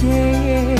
些。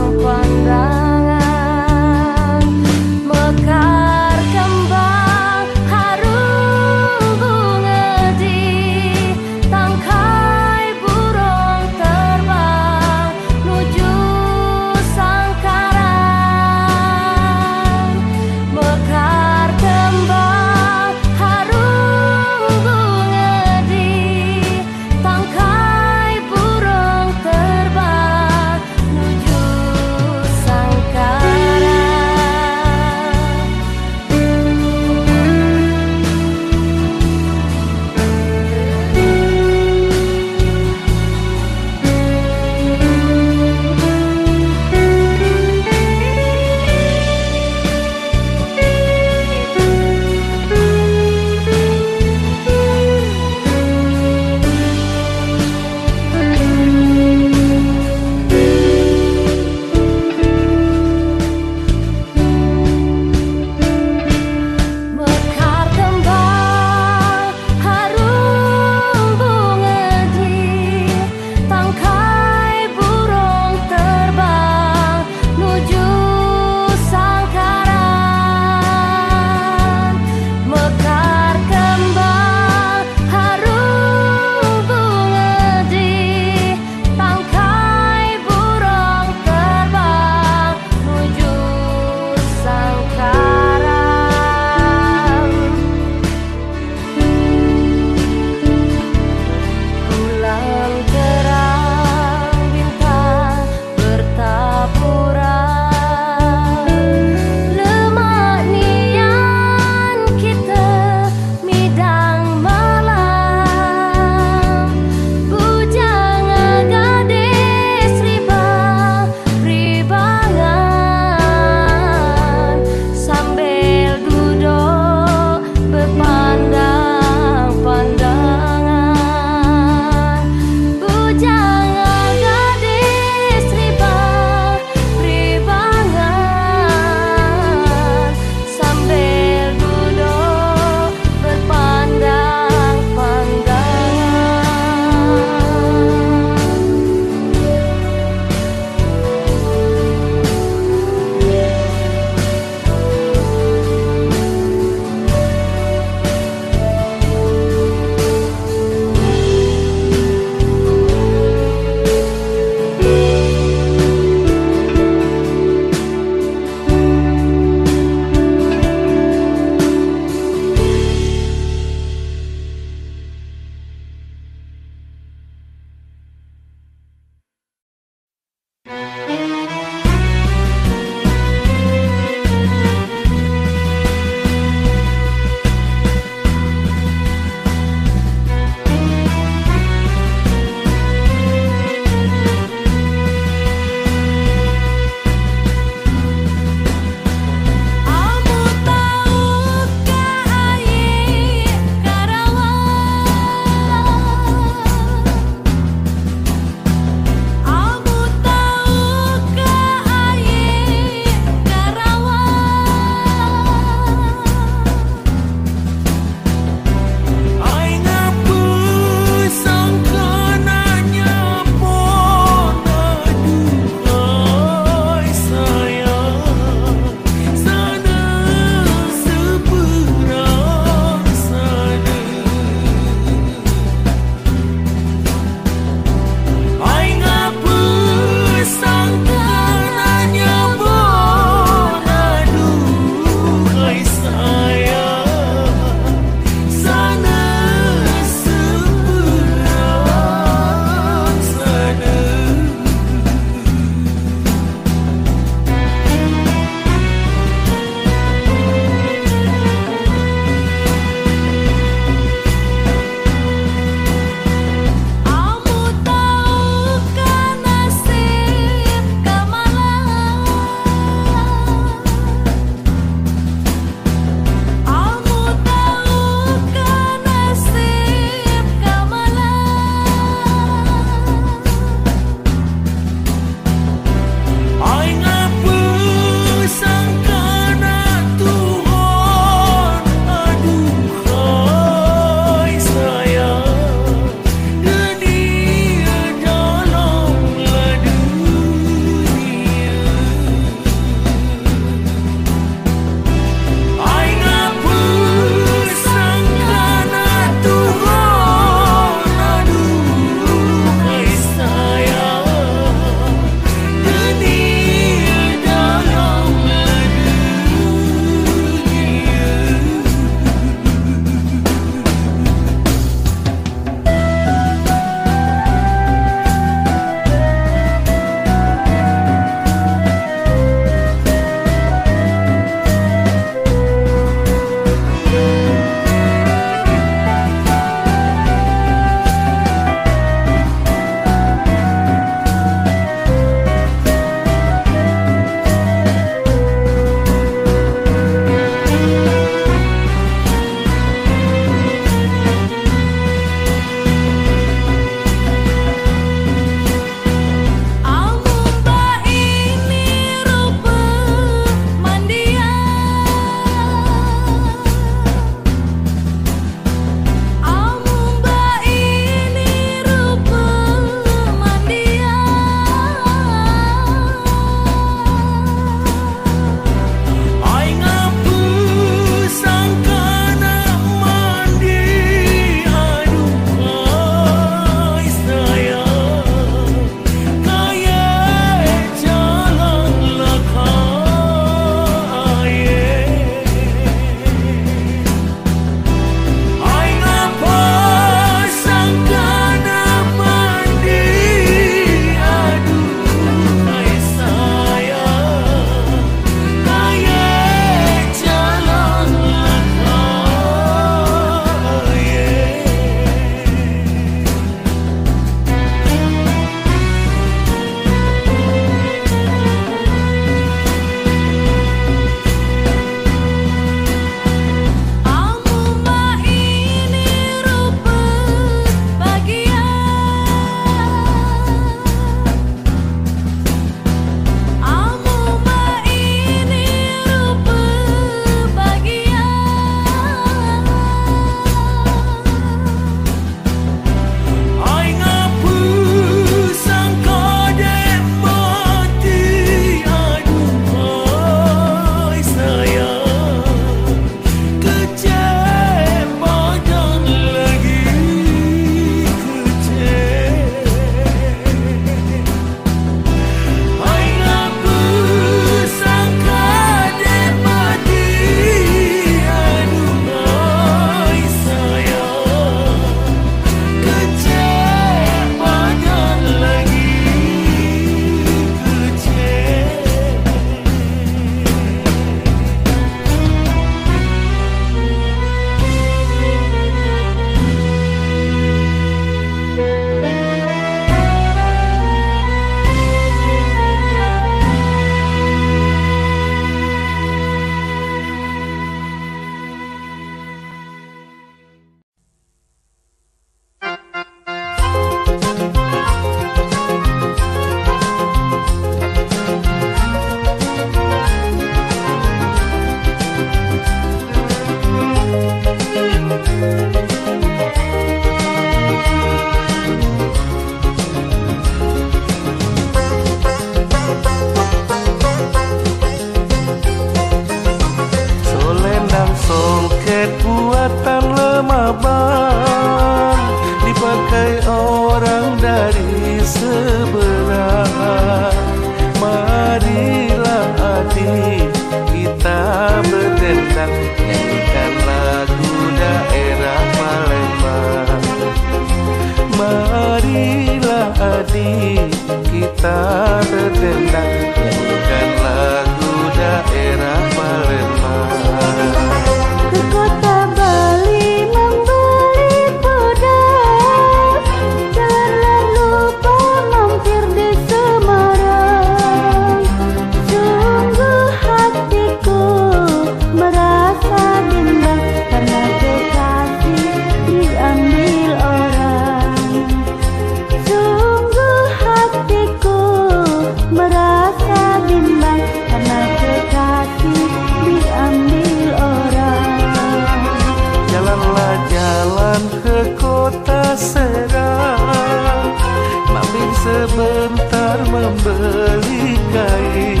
belikai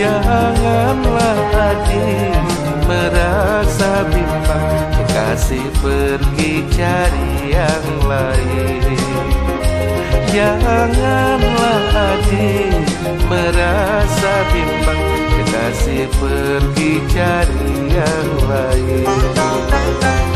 janganlah hati merasa bimbang kasih pergi cari yang lain. Janganlah hati merasa bimbang kasih pergi cari yang lain.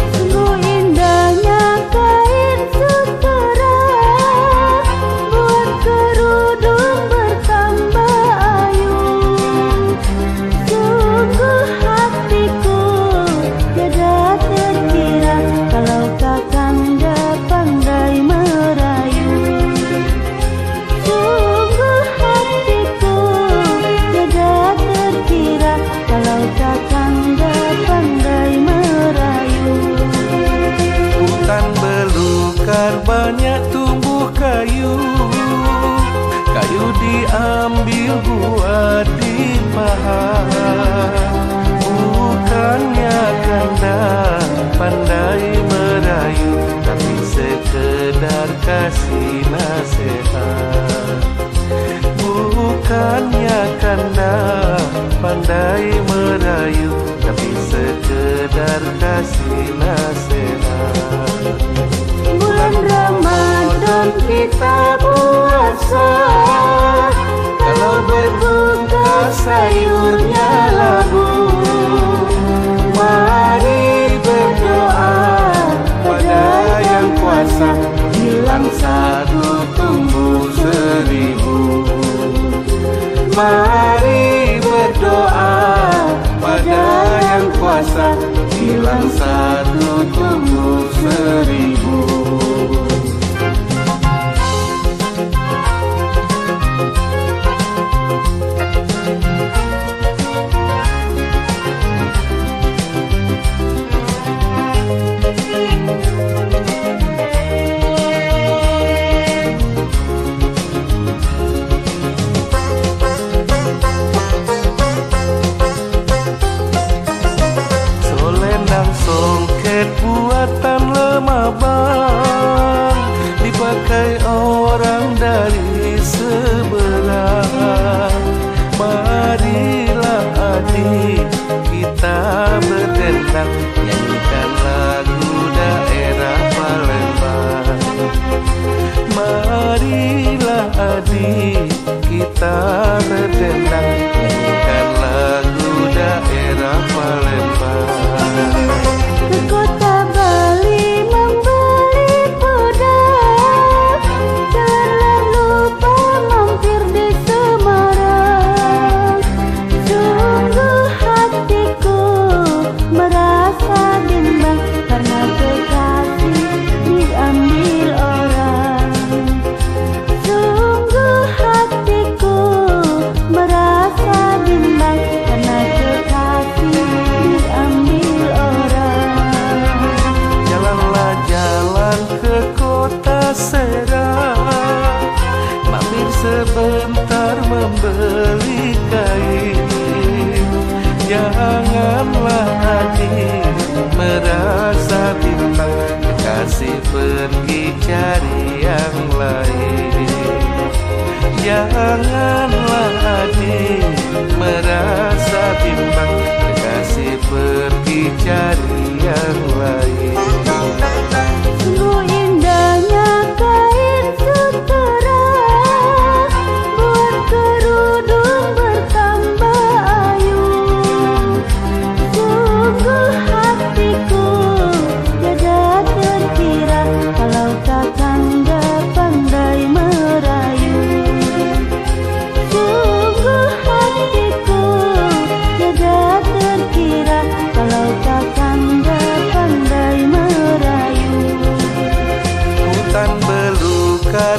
Pandai merayu Tapi sekedar kasih nasihat. Ramadan kita puasa. Kalau berbuka sayurnya labu Mari berdoa pada yang kuasa Hilang satu tumbuh seribu. Mari berdoa pada yang kuasa Hilang satu tumbuh seribu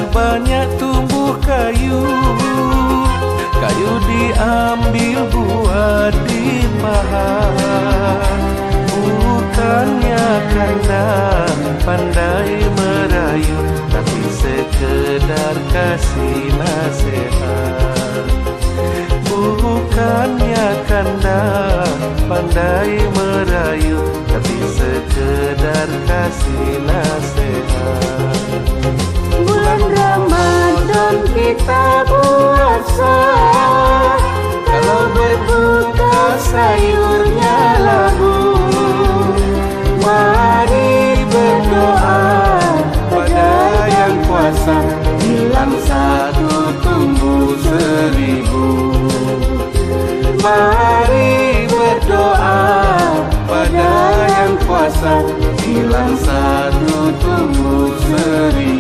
banyak tumbuh kayu Kayu diambil buat dipahat Bukannya karena pandai merayu Tapi sekedar kasih nasihat. Bukannya karena pandai merayu Tapi sekedar kasih nasihat Ramadan kita puasa. Kalau berbuka sayurnya labu. Mari berdoa pada yang puasa. Hilang satu tumbuh seribu. Mari berdoa pada yang puasa. Hilang satu tumbuh seribu.